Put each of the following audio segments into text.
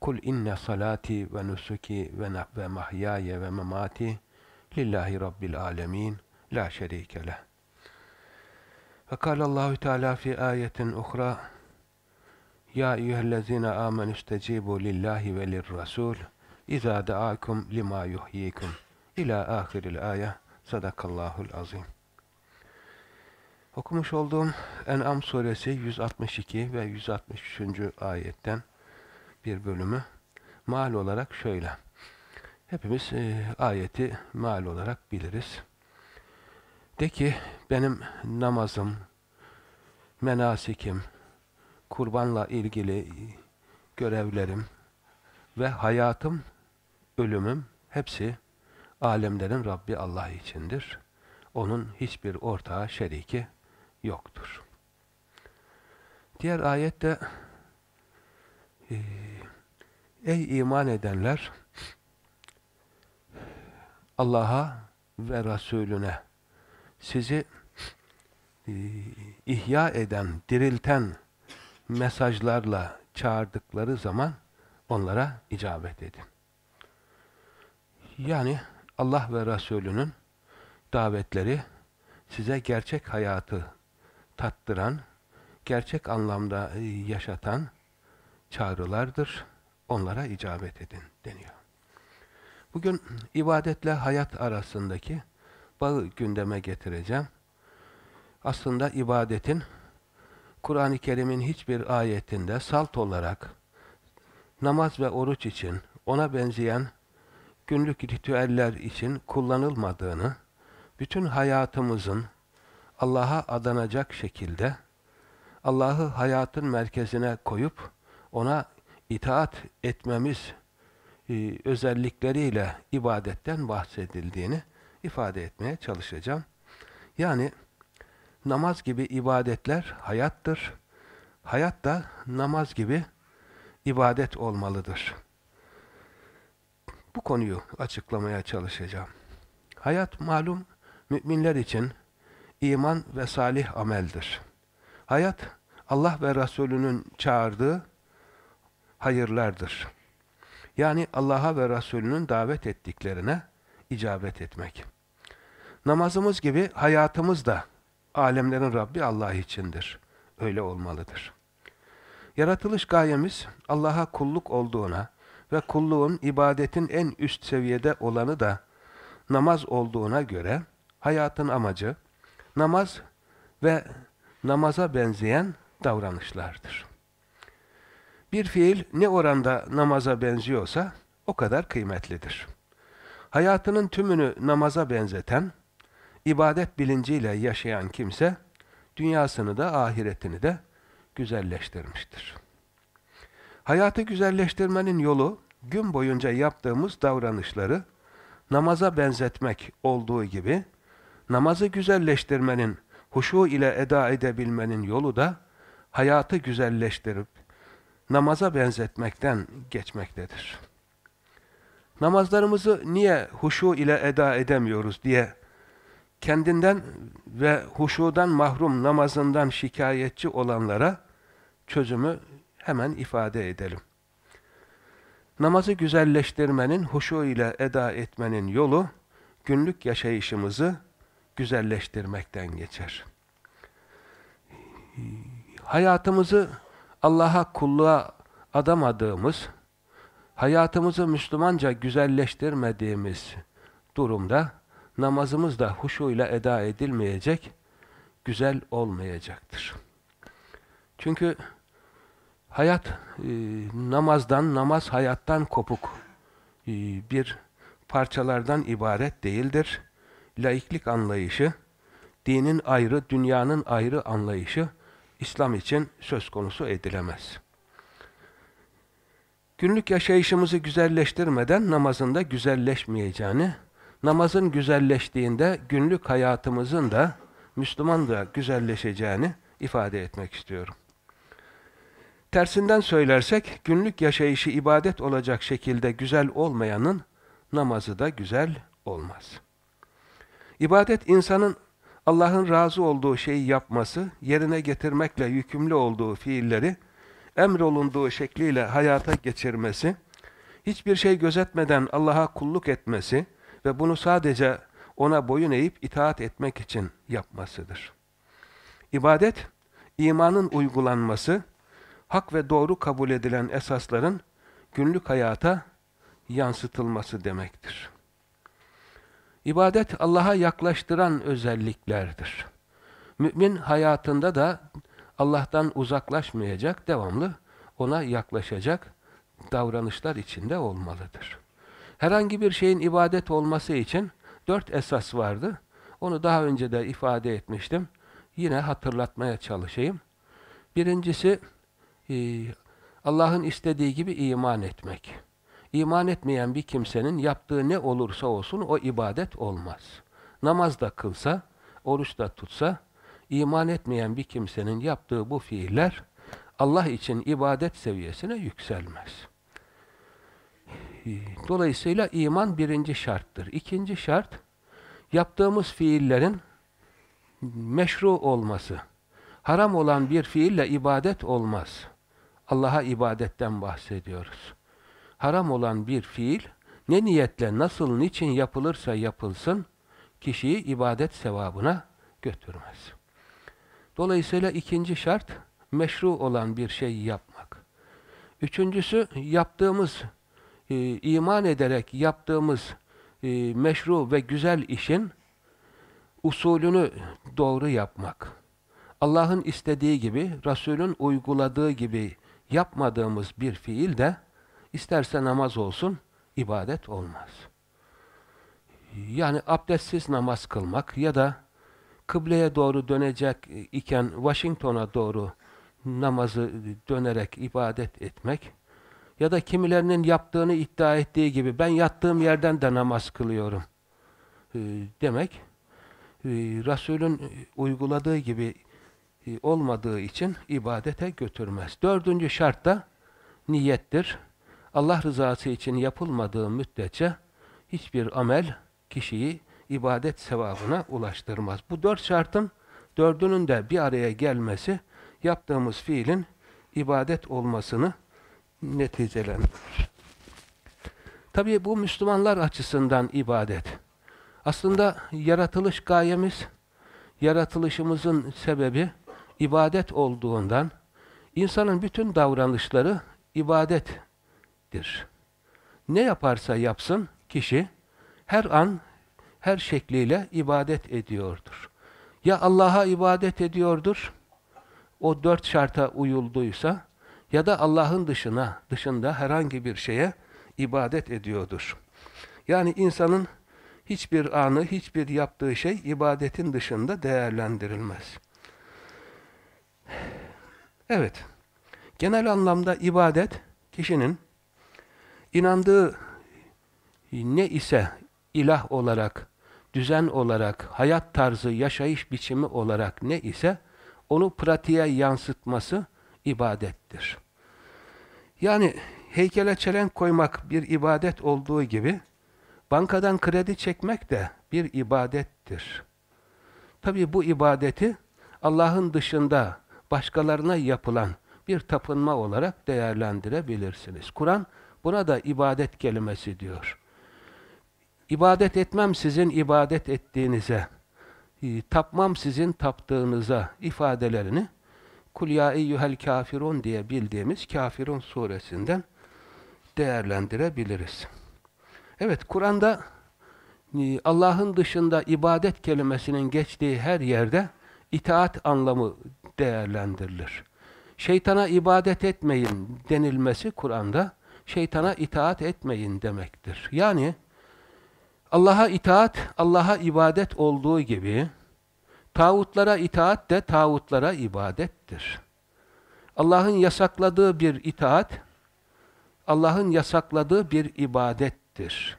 Kul inne salati ve nusuki ve, ve mahyaya ve memati lillahi rabbil alemin la şerike leh. Ve kâlallahu Teala fi ayetin uhra Ya eyyühellezine amenü istecibu lillahi ve lirrasul İzâ da'akum lima yuhyikum İlâ ahiril ayet Sadakallahul azim. Okumuş olduğum En'am suresi 162 ve 163. ayetten bir bölümü mal olarak şöyle. Hepimiz e, ayeti mal olarak biliriz. De ki benim namazım, menasikim, kurbanla ilgili görevlerim ve hayatım, ölümüm hepsi alemlerin Rabbi Allah içindir. Onun hiçbir ortağı, şeriki yoktur. Diğer ayette Ey iman edenler Allah'a ve Resulüne sizi e, ihya eden, dirilten mesajlarla çağırdıkları zaman onlara icabet edin. Yani Allah ve Resulünün davetleri size gerçek hayatı tattıran, gerçek anlamda e, yaşatan çağrılardır. Onlara icabet edin deniyor. Bugün ibadetle hayat arasındaki bağı gündeme getireceğim. Aslında ibadetin Kur'an-ı Kerim'in hiçbir ayetinde salt olarak namaz ve oruç için ona benzeyen günlük ritüeller için kullanılmadığını, bütün hayatımızın Allah'a adanacak şekilde Allah'ı hayatın merkezine koyup ona itaat etmemiz e, özellikleriyle ibadetten bahsedildiğini ifade etmeye çalışacağım. Yani namaz gibi ibadetler hayattır. Hayat da namaz gibi ibadet olmalıdır. Bu konuyu açıklamaya çalışacağım. Hayat malum müminler için iman ve salih ameldir. Hayat Allah ve Resulünün çağırdığı hayırlardır. Yani Allah'a ve Resulünün davet ettiklerine icabet etmek. Namazımız gibi hayatımız da alemlerin Rabbi Allah içindir. Öyle olmalıdır. Yaratılış gayemiz Allah'a kulluk olduğuna ve kulluğun ibadetin en üst seviyede olanı da namaz olduğuna göre hayatın amacı namaz ve namaza benzeyen davranışlardır. Bir fiil ne oranda namaza benziyorsa o kadar kıymetlidir. Hayatının tümünü namaza benzeten, ibadet bilinciyle yaşayan kimse, dünyasını da ahiretini de güzelleştirmiştir. Hayatı güzelleştirmenin yolu, gün boyunca yaptığımız davranışları namaza benzetmek olduğu gibi, namazı güzelleştirmenin, huşu ile eda edebilmenin yolu da, hayatı güzelleştirip, namaza benzetmekten geçmektedir. Namazlarımızı niye huşu ile eda edemiyoruz diye kendinden ve huşudan mahrum namazından şikayetçi olanlara çözümü hemen ifade edelim. Namazı güzelleştirmenin, huşu ile eda etmenin yolu günlük yaşayışımızı güzelleştirmekten geçer. Hayatımızı Allah'a kulluğa adamadığımız, hayatımızı Müslümanca güzelleştirmediğimiz durumda namazımız da huşuyla eda edilmeyecek, güzel olmayacaktır. Çünkü hayat e, namazdan, namaz hayattan kopuk e, bir parçalardan ibaret değildir. Laiklik anlayışı, dinin ayrı, dünyanın ayrı anlayışı İslam için söz konusu edilemez. Günlük yaşayışımızı güzelleştirmeden namazın da güzelleşmeyeceğini, namazın güzelleştiğinde günlük hayatımızın da Müslüman da güzelleşeceğini ifade etmek istiyorum. Tersinden söylersek, günlük yaşayışı ibadet olacak şekilde güzel olmayanın namazı da güzel olmaz. İbadet insanın Allah'ın razı olduğu şeyi yapması, yerine getirmekle yükümlü olduğu fiilleri emrolunduğu şekliyle hayata geçirmesi, hiçbir şey gözetmeden Allah'a kulluk etmesi ve bunu sadece ona boyun eğip itaat etmek için yapmasıdır. İbadet, imanın uygulanması, hak ve doğru kabul edilen esasların günlük hayata yansıtılması demektir. İbadet Allah'a yaklaştıran özelliklerdir. Mümin hayatında da Allah'tan uzaklaşmayacak, devamlı ona yaklaşacak davranışlar içinde olmalıdır. Herhangi bir şeyin ibadet olması için dört esas vardı. Onu daha önce de ifade etmiştim. Yine hatırlatmaya çalışayım. Birincisi, e, Allah'ın istediği gibi iman etmek. İman etmeyen bir kimsenin yaptığı ne olursa olsun o ibadet olmaz. Namaz da kılsa, oruç da tutsa, iman etmeyen bir kimsenin yaptığı bu fiiller Allah için ibadet seviyesine yükselmez. Dolayısıyla iman birinci şarttır. İkinci şart, yaptığımız fiillerin meşru olması. Haram olan bir fiille ibadet olmaz. Allah'a ibadetten bahsediyoruz. Haram olan bir fiil, ne niyetle, nasıl, niçin yapılırsa yapılsın, kişiyi ibadet sevabına götürmez. Dolayısıyla ikinci şart, meşru olan bir şey yapmak. Üçüncüsü, yaptığımız, e, iman ederek yaptığımız e, meşru ve güzel işin usulünü doğru yapmak. Allah'ın istediği gibi, Resul'ün uyguladığı gibi yapmadığımız bir fiil de isterse namaz olsun, ibadet olmaz. Yani abdestsiz namaz kılmak ya da kıbleye doğru dönecek iken Washington'a doğru namazı dönerek ibadet etmek ya da kimilerinin yaptığını iddia ettiği gibi ben yattığım yerden de namaz kılıyorum e, demek e, Resul'ün uyguladığı gibi e, olmadığı için ibadete götürmez. Dördüncü şart da niyettir. Allah rızası için yapılmadığı müddetçe hiçbir amel kişiyi ibadet sevabına ulaştırmaz. Bu dört şartın dördünün de bir araya gelmesi yaptığımız fiilin ibadet olmasını neticelendirir. Tabii bu Müslümanlar açısından ibadet. Aslında yaratılış gayemiz, yaratılışımızın sebebi ibadet olduğundan insanın bütün davranışları ibadettir. Ne yaparsa yapsın kişi her an her şekliyle ibadet ediyordur. Ya Allah'a ibadet ediyordur, o dört şarta uyulduysa, ya da Allah'ın dışına, dışında herhangi bir şeye ibadet ediyordur. Yani insanın hiçbir anı, hiçbir yaptığı şey ibadetin dışında değerlendirilmez. Evet, genel anlamda ibadet, kişinin inandığı ne ise ilah olarak, düzen olarak, hayat tarzı, yaşayış biçimi olarak ne ise onu pratiğe yansıtması ibadettir. Yani heykele çelenk koymak bir ibadet olduğu gibi bankadan kredi çekmek de bir ibadettir. Tabi bu ibadeti Allah'ın dışında başkalarına yapılan bir tapınma olarak değerlendirebilirsiniz. Kur'an buna da ibadet kelimesi diyor. İbadet etmem sizin ibadet ettiğinize, e, tapmam sizin taptığınıza ifadelerini Kul ya eyyuhel kafirun diye bildiğimiz Kafirun suresinden değerlendirebiliriz. Evet, Kur'an'da e, Allah'ın dışında ibadet kelimesinin geçtiği her yerde itaat anlamı değerlendirilir. Şeytana ibadet etmeyin denilmesi Kur'an'da şeytana itaat etmeyin demektir. Yani Allah'a itaat, Allah'a ibadet olduğu gibi tağutlara itaat de tağutlara ibadettir. Allah'ın yasakladığı bir itaat, Allah'ın yasakladığı bir ibadettir.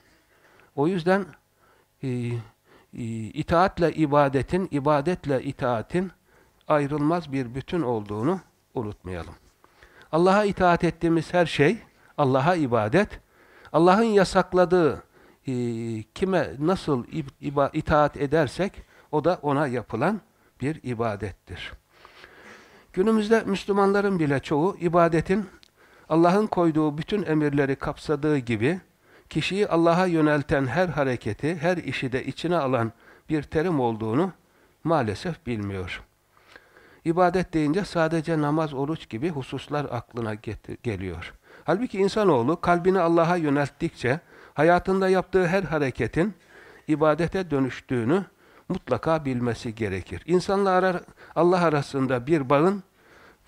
O yüzden e, e, itaatle ibadetin, ibadetle itaatin ayrılmaz bir bütün olduğunu unutmayalım. Allah'a itaat ettiğimiz her şey, Allah'a ibadet, Allah'ın yasakladığı e, kime nasıl itaat edersek, o da ona yapılan bir ibadettir. Günümüzde Müslümanların bile çoğu ibadetin Allah'ın koyduğu bütün emirleri kapsadığı gibi kişiyi Allah'a yönelten her hareketi, her işi de içine alan bir terim olduğunu maalesef bilmiyor. İbadet deyince sadece namaz, oruç gibi hususlar aklına geliyor. Halbuki insanoğlu kalbini Allah'a yönelttikçe hayatında yaptığı her hareketin ibadete dönüştüğünü mutlaka bilmesi gerekir. İnsanla Allah arasında bir bağın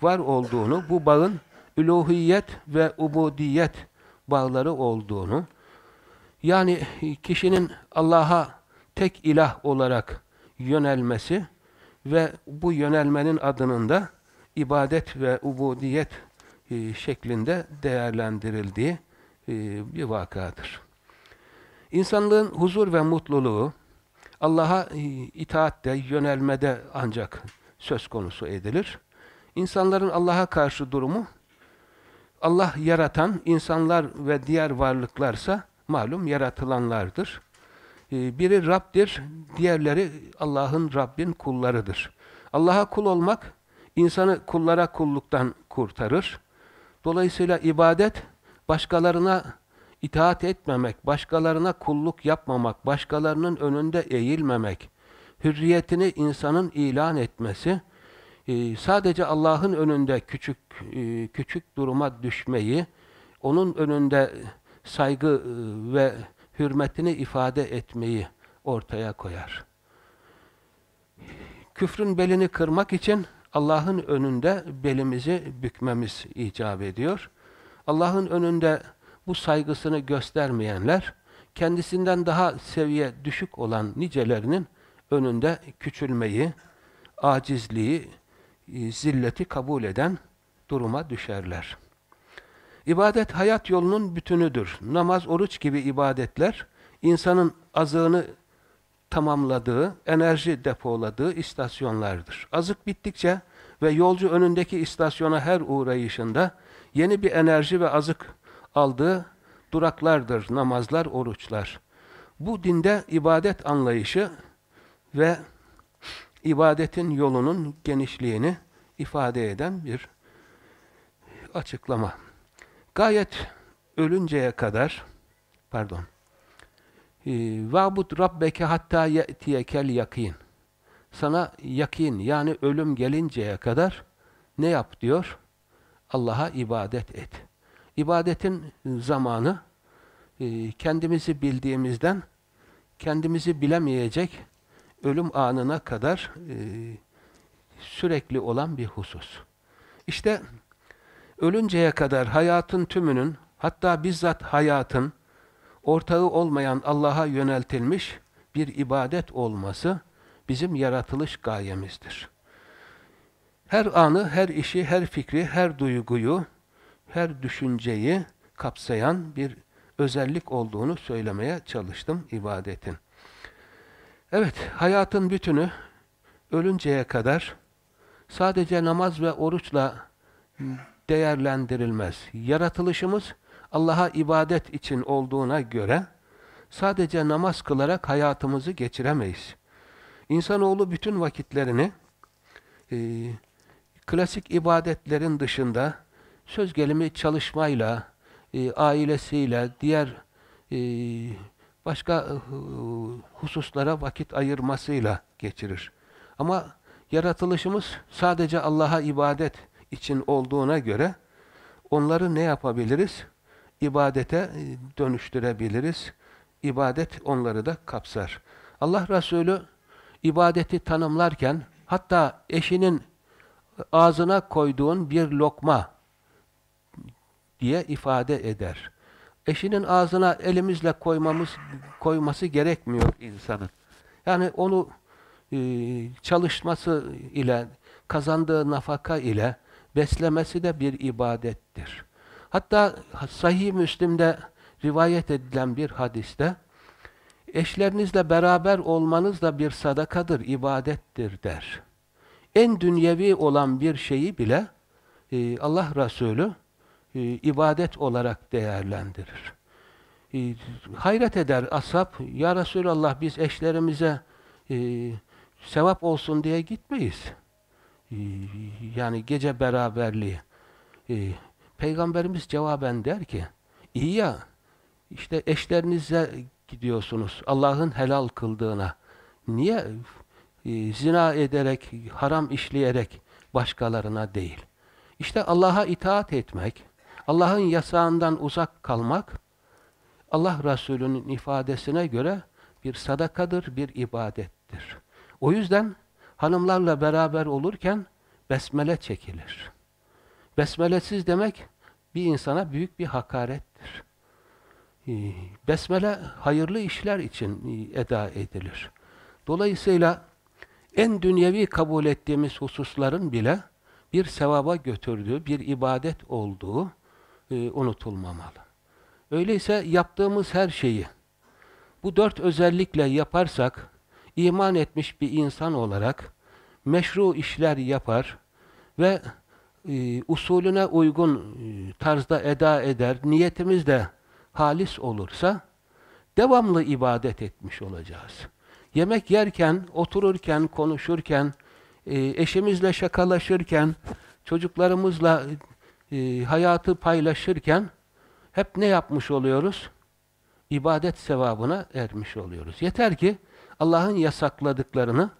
var olduğunu, bu bağın üluhiyet ve ubudiyet bağları olduğunu, yani kişinin Allah'a tek ilah olarak yönelmesi ve bu yönelmenin adının da ibadet ve ubudiyet e, şeklinde değerlendirildiği e, bir vakadır. İnsanlığın huzur ve mutluluğu Allah'a e, itaatte, yönelmede ancak söz konusu edilir. İnsanların Allah'a karşı durumu Allah yaratan insanlar ve diğer varlıklarsa malum yaratılanlardır. Biri Rab'dir, diğerleri Allah'ın Rabbin kullarıdır. Allah'a kul olmak insanı kullara kulluktan kurtarır. Dolayısıyla ibadet başkalarına itaat etmemek, başkalarına kulluk yapmamak, başkalarının önünde eğilmemek, hürriyetini insanın ilan etmesi, e, sadece Allah'ın önünde küçük e, küçük duruma düşmeyi, onun önünde saygı e, ve hürmetini ifade etmeyi ortaya koyar. Küfrün belini kırmak için Allah'ın önünde belimizi bükmemiz icap ediyor. Allah'ın önünde bu saygısını göstermeyenler, kendisinden daha seviye düşük olan nicelerinin önünde küçülmeyi, acizliği, e, zilleti kabul eden duruma düşerler. İbadet hayat yolunun bütünüdür. Namaz, oruç gibi ibadetler insanın azığını tamamladığı, enerji depoladığı istasyonlardır. Azık bittikçe ve yolcu önündeki istasyona her uğrayışında yeni bir enerji ve azık aldığı duraklardır namazlar, oruçlar. Bu dinde ibadet anlayışı ve ibadetin yolunun genişliğini ifade eden bir açıklama. Gayet ölünceye kadar pardon Vabud rabbeke hatta ye'tiyekel yakin. Sana yakin yani ölüm gelinceye kadar ne yap diyor? Allah'a ibadet et. İbadetin zamanı e, kendimizi bildiğimizden kendimizi bilemeyecek ölüm anına kadar e, sürekli olan bir husus. İşte ölünceye kadar hayatın tümünün hatta bizzat hayatın ortağı olmayan Allah'a yöneltilmiş bir ibadet olması bizim yaratılış gayemizdir. Her anı, her işi, her fikri, her duyguyu, her düşünceyi kapsayan bir özellik olduğunu söylemeye çalıştım ibadetin. Evet, hayatın bütünü ölünceye kadar sadece namaz ve oruçla değerlendirilmez. Yaratılışımız Allah'a ibadet için olduğuna göre sadece namaz kılarak hayatımızı geçiremeyiz. İnsanoğlu bütün vakitlerini e, klasik ibadetlerin dışında söz gelimi çalışmayla, e, ailesiyle, diğer e, başka e, hususlara vakit ayırmasıyla geçirir. Ama yaratılışımız sadece Allah'a ibadet için olduğuna göre onları ne yapabiliriz? İbadete e, dönüştürebiliriz. ibadet onları da kapsar. Allah Resulü ibadeti tanımlarken hatta eşinin ağzına koyduğun bir lokma diye ifade eder. Eşinin ağzına elimizle koymamız koyması gerekmiyor insanın. Yani onu e, çalışması ile kazandığı nafaka ile beslemesi de bir ibadettir. Hatta Sahih Müslim'de rivayet edilen bir hadiste eşlerinizle beraber olmanız da bir sadakadır, ibadettir der. En dünyevi olan bir şeyi bile e, Allah Resulü e, ibadet olarak değerlendirir. E, hayret eder ashab, Ya Resulallah biz eşlerimize e, sevap olsun diye gitmeyiz. E, yani gece beraberliği. E, Peygamberimiz cevaben der ki, iyi ya, işte eşlerinize gidiyorsunuz Allah'ın helal kıldığına. Niye e, zina ederek, haram işleyerek başkalarına değil? İşte Allah'a itaat etmek, Allah'ın yasağından uzak kalmak, Allah Resulü'nün ifadesine göre bir sadakadır, bir ibadettir. O yüzden hanımlarla beraber olurken besmele çekilir. Besmelesiz demek bir insana büyük bir hakarettir. Ee, besmele hayırlı işler için e, eda edilir. Dolayısıyla en dünyevi kabul ettiğimiz hususların bile bir sevaba götürdüğü, bir ibadet olduğu e, unutulmamalı. Öyleyse yaptığımız her şeyi bu dört özellikle yaparsak iman etmiş bir insan olarak meşru işler yapar ve e, usulüne uygun e, tarzda eda eder, niyetimiz de halis olursa devamlı ibadet etmiş olacağız. Yemek yerken, otururken, konuşurken, e, eşimizle şakalaşırken, çocuklarımızla e, hayatı paylaşırken hep ne yapmış oluyoruz? İbadet sevabına ermiş oluyoruz. Yeter ki Allah'ın yasakladıklarını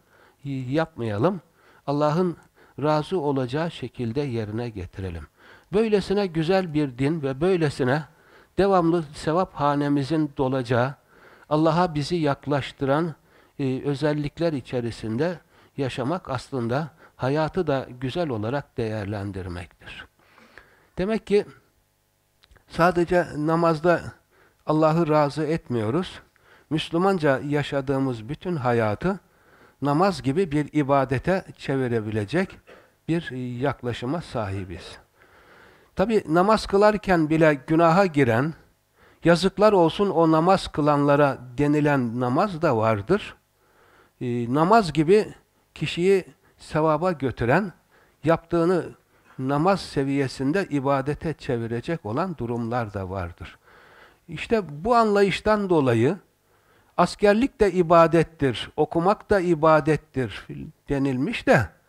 yapmayalım. Allah'ın razı olacağı şekilde yerine getirelim. Böylesine güzel bir din ve böylesine devamlı sevap hanemizin dolacağı, Allah'a bizi yaklaştıran e, özellikler içerisinde yaşamak aslında hayatı da güzel olarak değerlendirmektir. Demek ki sadece namazda Allah'ı razı etmiyoruz. Müslümanca yaşadığımız bütün hayatı namaz gibi bir ibadete çevirebilecek bir yaklaşıma sahibiz. Tabi namaz kılarken bile günaha giren, yazıklar olsun o namaz kılanlara denilen namaz da vardır. E, namaz gibi kişiyi sevaba götüren, yaptığını namaz seviyesinde ibadete çevirecek olan durumlar da vardır. İşte bu anlayıştan dolayı askerlik de ibadettir, okumak da ibadettir denilmiş de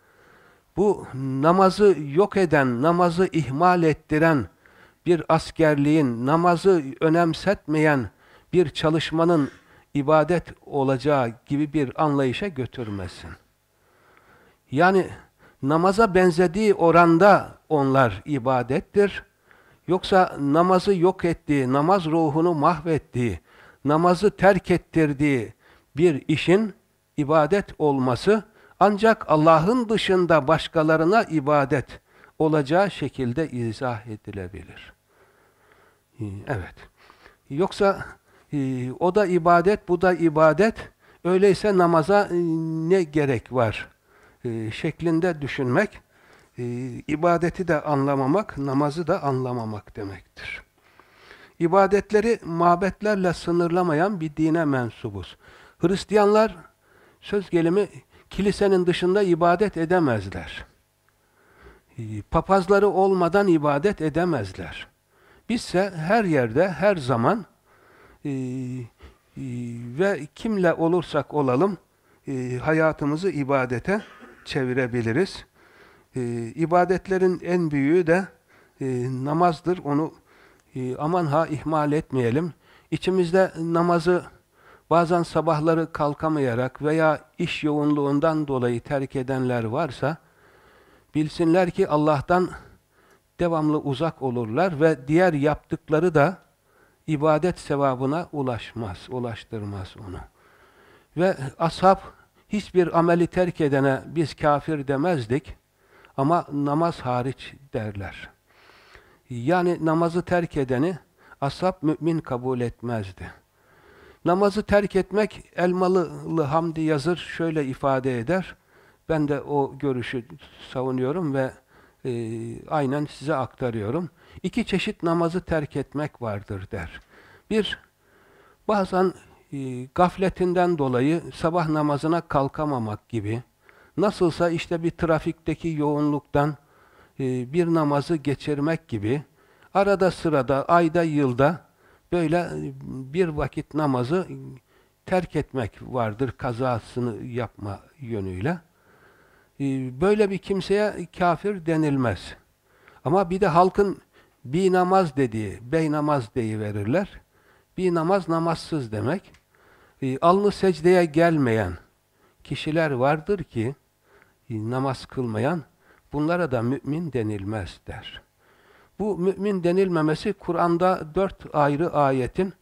bu namazı yok eden, namazı ihmal ettiren bir askerliğin, namazı önemsetmeyen bir çalışmanın ibadet olacağı gibi bir anlayışa götürmesin. Yani namaza benzediği oranda onlar ibadettir. Yoksa namazı yok ettiği, namaz ruhunu mahvettiği, namazı terk ettirdiği bir işin ibadet olması ancak Allah'ın dışında başkalarına ibadet olacağı şekilde izah edilebilir. Ee, evet. Yoksa e, o da ibadet, bu da ibadet. Öyleyse namaza e, ne gerek var? E, şeklinde düşünmek, ibadeti de anlamamak, namazı da anlamamak demektir. İbadetleri mabetlerle sınırlamayan bir dine mensubuz. Hristiyanlar söz gelimi kilisenin dışında ibadet edemezler. Papazları olmadan ibadet edemezler. Bizse her yerde, her zaman e, e, ve kimle olursak olalım e, hayatımızı ibadete çevirebiliriz. E, ibadetlerin en büyüğü de e, namazdır. Onu e, aman ha ihmal etmeyelim. İçimizde namazı bazen sabahları kalkamayarak veya iş yoğunluğundan dolayı terk edenler varsa, bilsinler ki Allah'tan devamlı uzak olurlar ve diğer yaptıkları da ibadet sevabına ulaşmaz, ulaştırmaz onu. Ve ashab hiçbir ameli terk edene biz kafir demezdik ama namaz hariç derler. Yani namazı terk edeni ashab mümin kabul etmezdi. Namazı terk etmek Elmalılı Hamdi Yazır şöyle ifade eder. Ben de o görüşü savunuyorum ve e, aynen size aktarıyorum. İki çeşit namazı terk etmek vardır der. Bir, bazen e, gafletinden dolayı sabah namazına kalkamamak gibi, nasılsa işte bir trafikteki yoğunluktan e, bir namazı geçirmek gibi, arada sırada, ayda, yılda böyle e, bir vakit namazı terk etmek vardır kazasını yapma yönüyle. E, böyle bir kimseye kafir denilmez. Ama bir de halkın bir namaz dediği, bey namaz verirler. Bir namaz namazsız demek. E, alnı secdeye gelmeyen kişiler vardır ki namaz kılmayan bunlara da mümin denilmez der. Bu mümin denilmemesi Kur'an'da dört ayrı ayetin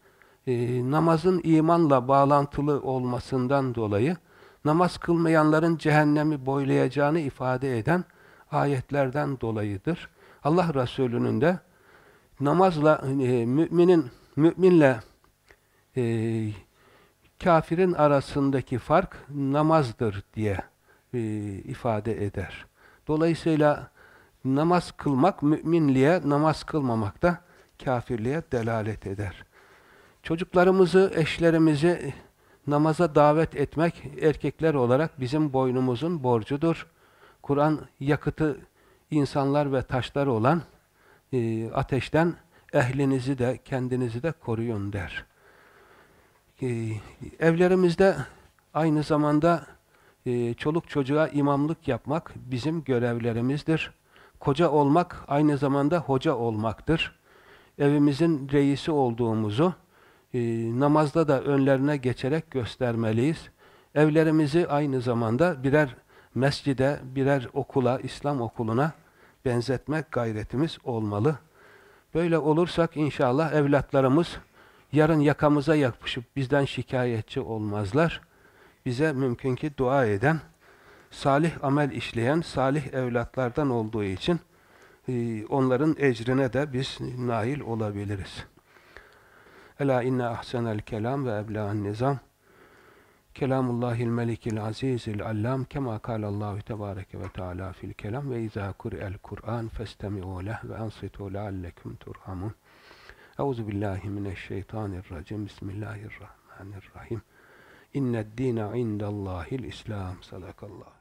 e, namazın imanla bağlantılı olmasından dolayı namaz kılmayanların cehennemi boylayacağını ifade eden ayetlerden dolayıdır. Allah Resulü'nün de namazla e, müminin müminle e, kafirin arasındaki fark namazdır diye e, ifade eder. Dolayısıyla namaz kılmak müminliğe, namaz kılmamak da kafirliğe delalet eder. Çocuklarımızı, eşlerimizi namaza davet etmek erkekler olarak bizim boynumuzun borcudur. Kur'an yakıtı insanlar ve taşlar olan e, ateşten ehlinizi de kendinizi de koruyun der. E, evlerimizde aynı zamanda e, çoluk çocuğa imamlık yapmak bizim görevlerimizdir. Koca olmak aynı zamanda hoca olmaktır. Evimizin reisi olduğumuzu e, namazda da önlerine geçerek göstermeliyiz. Evlerimizi aynı zamanda birer mescide, birer okula, İslam okuluna benzetmek gayretimiz olmalı. Böyle olursak inşallah evlatlarımız yarın yakamıza yapışıp bizden şikayetçi olmazlar. Bize mümkün ki dua eden, salih amel işleyen, salih evlatlardan olduğu için e, onların ecrine de biz nail olabiliriz. Ela inne ahsenel kelam ve ebla'n nizam Kelamullahil melikil azizil allam kema kalallahu tebareke ve teala fil kelam ve izâ kur'el Kur'an festemi'u leh ve ansitu leallekum turhamun. Euzu billahi mineşşeytanirracim. Bismillahirrahmanirrahim. İnned dîne indallâhil İslam. Sadakallahu